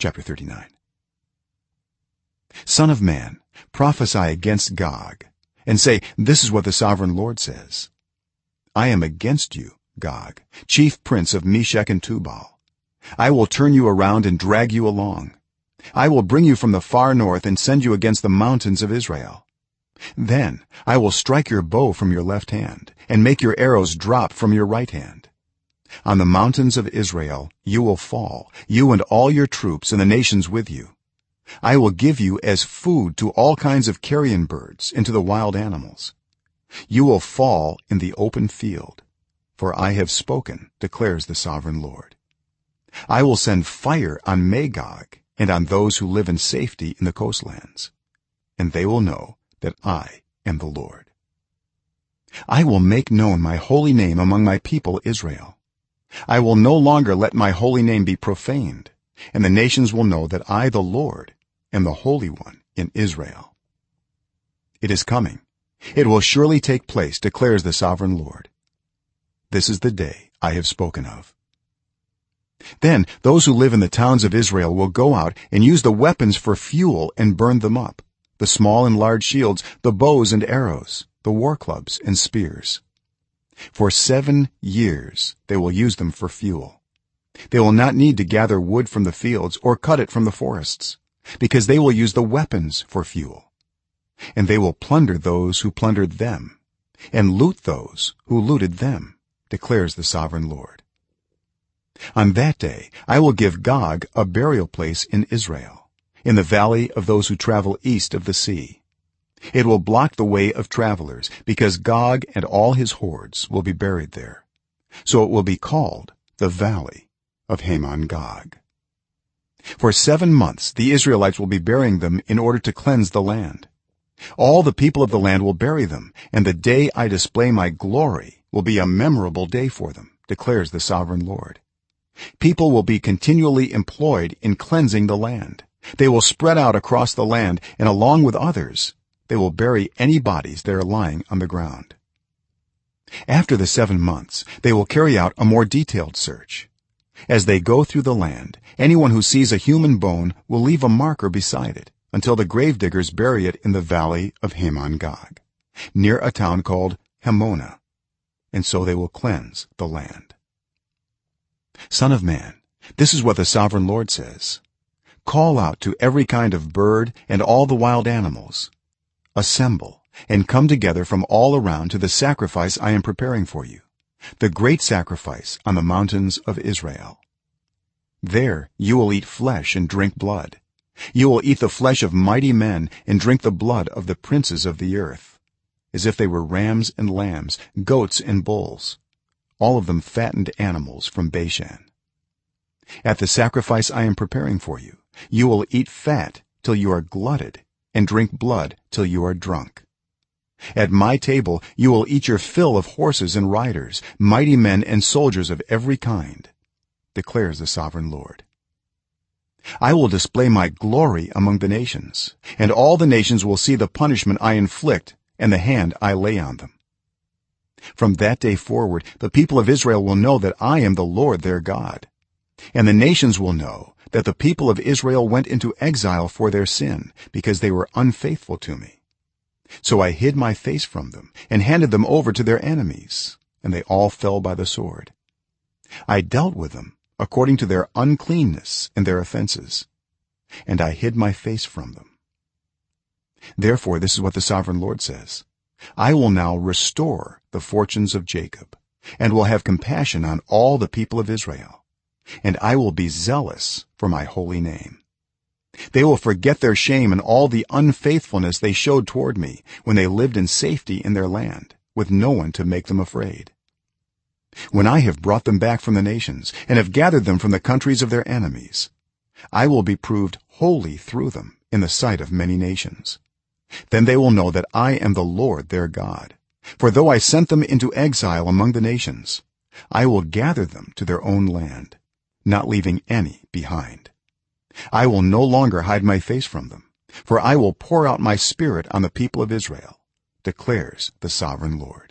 chapter 39 son of man prophesy against gog and say this is what the sovereign lord says. I am against you gog chief prince of meshech and tubal. I will turn you around and drag you along. I will bring you from the far north and send you against the mountains of israel. Then i will strike your bow from your left hand and make your arrows drop from your right hand on the mountains of israel you will fall you and all your troops and the nations with you. I will give you as food to all kinds of carrion birds and to the wild animals. You will fall in the open field for i have spoken declares the sovereign lord. I will send fire on magog and on those who live in safety in the coastlands and they will know that i am the lord. I will make known my holy name among my people israel i will no longer let my holy name be profaned and the nations will know that i the lord am the holy one in israel. It is coming. It will surely take place declares the sovereign lord. This is the day i have spoken of. Then those who live in the towns of israel will go out and use the weapons for fuel and burn them up the small and large shields the bows and arrows the war clubs and spears for 7 years they will use them for fuel. They will not need to gather wood from the fields or cut it from the forests because they will use the weapons for fuel. And they will plunder those who plundered them and loot those who looted them declares the sovereign lord. On that day i will give gog a burial place in israel in the valley of those who travel east of the sea it will block the way of travelers because gog and all his hordes will be buried there. So it will be called the valley of hamon gog. For 7 months the israelites will be burying them in order to cleanse the land. All the people of the land will bury them and the day i display my glory will be a memorable day for them declares the sovereign lord. People will be continually employed in cleansing the land. They will spread out across the land and along with others they will bury any bodies that are lying on the ground. After the 7 months they will carry out a more detailed search. As they go through the land anyone who sees a human bone will leave a marker beside it until the gravediggers bury it in the valley of hamon gog near a town called hamonah and so they will cleanse the land. Son of man this is what the sovereign lord says. Call out to every kind of bird and all the wild animals assemble and come together from all around to the sacrifice i am preparing for you the great sacrifice on the mountains of israel. There you will eat flesh and drink blood. You will eat the flesh of mighty men and drink the blood of the princes of the earth as if they were rams and lambs goats and bulls all of them fattened animals from bashan. At the sacrifice i am preparing for you you will eat fat till you are glutted and drink blood till you are drunk. At my table you will eat your fill of horses and riders mighty men and soldiers of every kind declares the sovereign lord. I will display my glory among the nations and all the nations will see the punishment i inflict and the hand i lay on them. From that day forward the people of israel will know that i am the lord their god and the nations will know that the people of israel went into exile for their sin because they were unfaithful to me. So i hid my face from them and handed them over to their enemies and they all fell by the sword. I dealt with them according to their uncleanness and their offenses and i hid my face from them. Therefore this is what the sovereign lord says. I will now restore the fortunes of jacob and will have compassion on all the people of israel and i will be zealous for my holy name. They will forget their shame and all the unfaithfulness they showed toward me when they lived in safety in their land with no one to make them afraid. When i have brought them back from the nations and have gathered them from the countries of their enemies i will be proved holy through them in the sight of many nations. Then they will know that i am the lord their god. For though i sent them into exile among the nations i will gather them to their own land not leaving any behind. I will no longer hide my face from them for i will pour out my spirit on the people of israel declares the sovereign lord